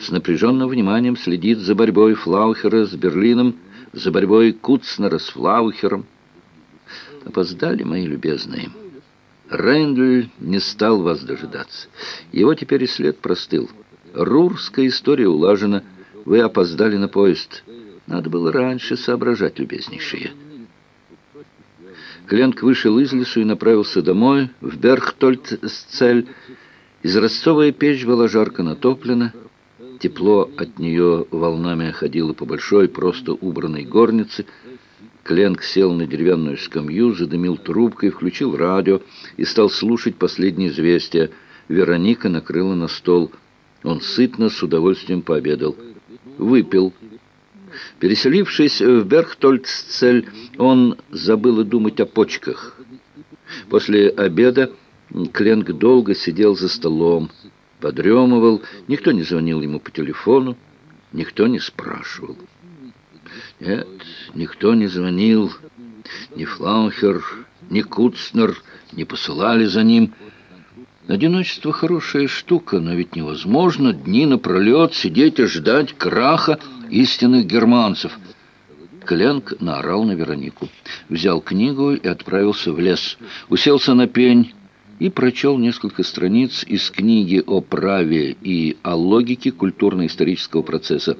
с напряженным вниманием следит за борьбой Флаухера с Берлином, за борьбой Куцнера с Флаухером. Опоздали, мои любезные. Рейндль не стал вас дожидаться. Его теперь и след простыл. Рурская история улажена. Вы опоздали на поезд. Надо было раньше соображать, любезнейшие. Кленк вышел из лесу и направился домой, в Берхтольд-Сцель. Изразцовая печь была жарко натоплена. Тепло от нее волнами ходило по большой, просто убранной горнице. Кленк сел на деревянную скамью, задымил трубкой, включил радио и стал слушать последние известия. Вероника накрыла на стол. Он сытно, с удовольствием пообедал. Выпил. Переселившись в Берхтольдсцель, он забыл думать о почках. После обеда Кленк долго сидел за столом, подремывал, никто не звонил ему по телефону, никто не спрашивал. Нет, никто не звонил, ни Флаухер, ни Куцнер не посылали за ним. Одиночество хорошая штука, но ведь невозможно дни напролет сидеть и ждать краха истинных германцев. Кленк наорал на Веронику, взял книгу и отправился в лес, уселся на пень и прочел несколько страниц из книги о праве и о логике культурно-исторического процесса.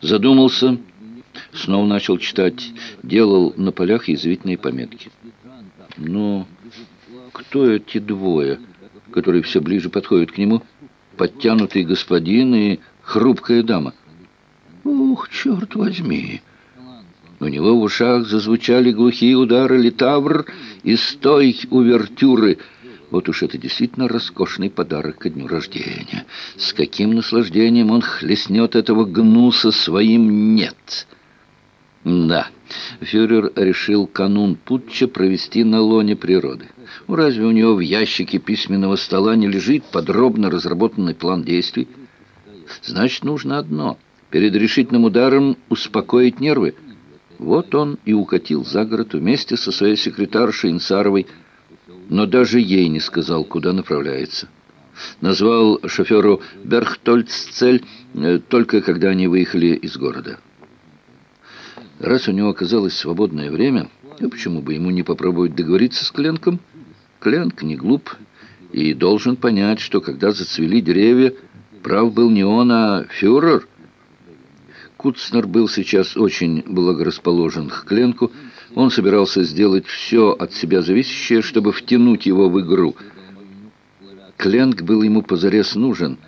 Задумался, снова начал читать, делал на полях язвительные пометки. Но кто эти двое, которые все ближе подходят к нему? Подтянутый господин и хрупкая дама. Ух, черт возьми! У него в ушах зазвучали глухие удары литавр и стой увертюры. Вот уж это действительно роскошный подарок ко дню рождения. С каким наслаждением он хлестнет этого гнуса своим «нет». Да, фюрер решил канун путча провести на лоне природы. Ну, разве у него в ящике письменного стола не лежит подробно разработанный план действий? Значит, нужно одно — перед решительным ударом успокоить нервы. Вот он и укатил за город вместе со своей секретаршей Инсаровой, но даже ей не сказал, куда направляется. Назвал шоферу Берхтольццель э, только когда они выехали из города. Раз у него оказалось свободное время, а почему бы ему не попробовать договориться с Кленком? Кленк не глуп и должен понять, что когда зацвели деревья, прав был не он, а фюрер. Куцнер был сейчас очень благорасположен к Кленку. Он собирался сделать все от себя зависящее, чтобы втянуть его в игру. Кленк был ему позарез нужен.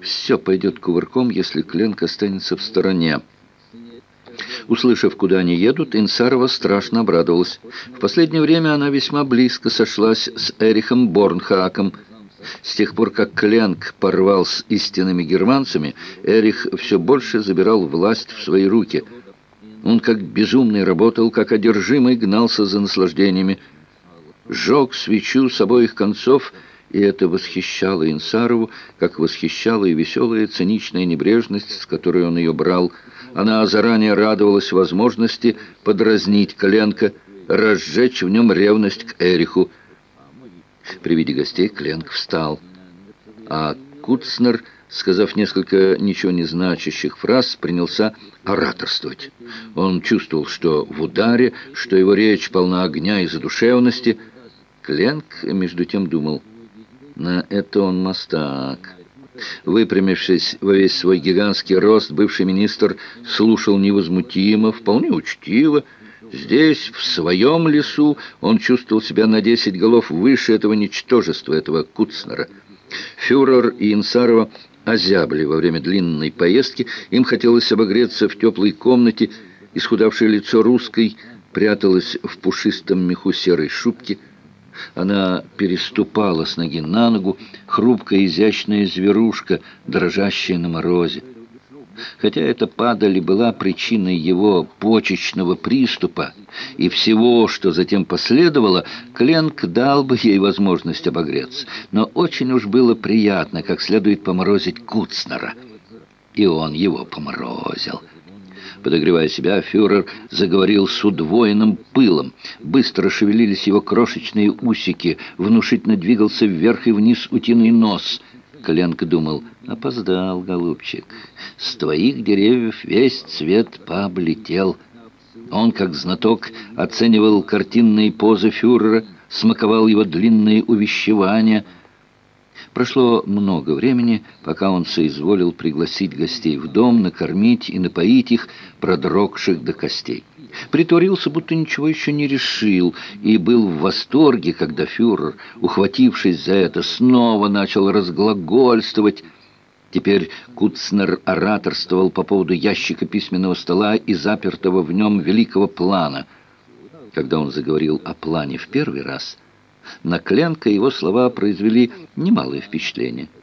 Все пойдет кувырком, если Кленк останется в стороне. Услышав, куда они едут, Инсарова страшно обрадовалась. В последнее время она весьма близко сошлась с Эрихом Борнхаком. С тех пор, как Кленк порвал с истинными германцами, Эрих все больше забирал власть в свои руки. Он как безумный работал, как одержимый гнался за наслаждениями. Жег свечу с обоих концов — и это восхищало Инсарову, как восхищала и веселая циничная небрежность, с которой он ее брал. Она заранее радовалась возможности подразнить Кленка, разжечь в нем ревность к Эриху. При виде гостей Кленк встал, а Куцнер, сказав несколько ничего не значащих фраз, принялся ораторствовать. Он чувствовал, что в ударе, что его речь полна огня и задушевности. Кленк, между тем, думал — на это он мастак. Выпрямившись во весь свой гигантский рост, бывший министр слушал невозмутимо, вполне учтиво. Здесь, в своем лесу, он чувствовал себя на десять голов выше этого ничтожества, этого Куцнера. Фюрер и Инсарова озябли во время длинной поездки. Им хотелось обогреться в теплой комнате. Исхудавшее лицо русской пряталось в пушистом меху серой шубки – она переступала с ноги на ногу, хрупкая изящная зверушка, дрожащая на морозе. Хотя эта падаль была причиной его почечного приступа и всего, что затем последовало, Кленк дал бы ей возможность обогреться. Но очень уж было приятно, как следует поморозить Куцнера. И он его поморозил. Подогревая себя, фюрер заговорил с удвоенным пылом. Быстро шевелились его крошечные усики, внушительно двигался вверх и вниз утиный нос. Кленк думал, опоздал, голубчик. С твоих деревьев весь цвет пооблетел. Он, как знаток, оценивал картинные позы фюрера, смаковал его длинные увещевания. Прошло много времени, пока он соизволил пригласить гостей в дом, накормить и напоить их, продрогших до костей. Притворился, будто ничего еще не решил, и был в восторге, когда фюрер, ухватившись за это, снова начал разглагольствовать. Теперь Куцнер ораторствовал по поводу ящика письменного стола и запертого в нем великого плана. Когда он заговорил о плане в первый раз, на Кленка его слова произвели немалое впечатление –